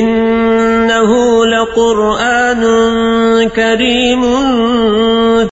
إنه لقرآن كريم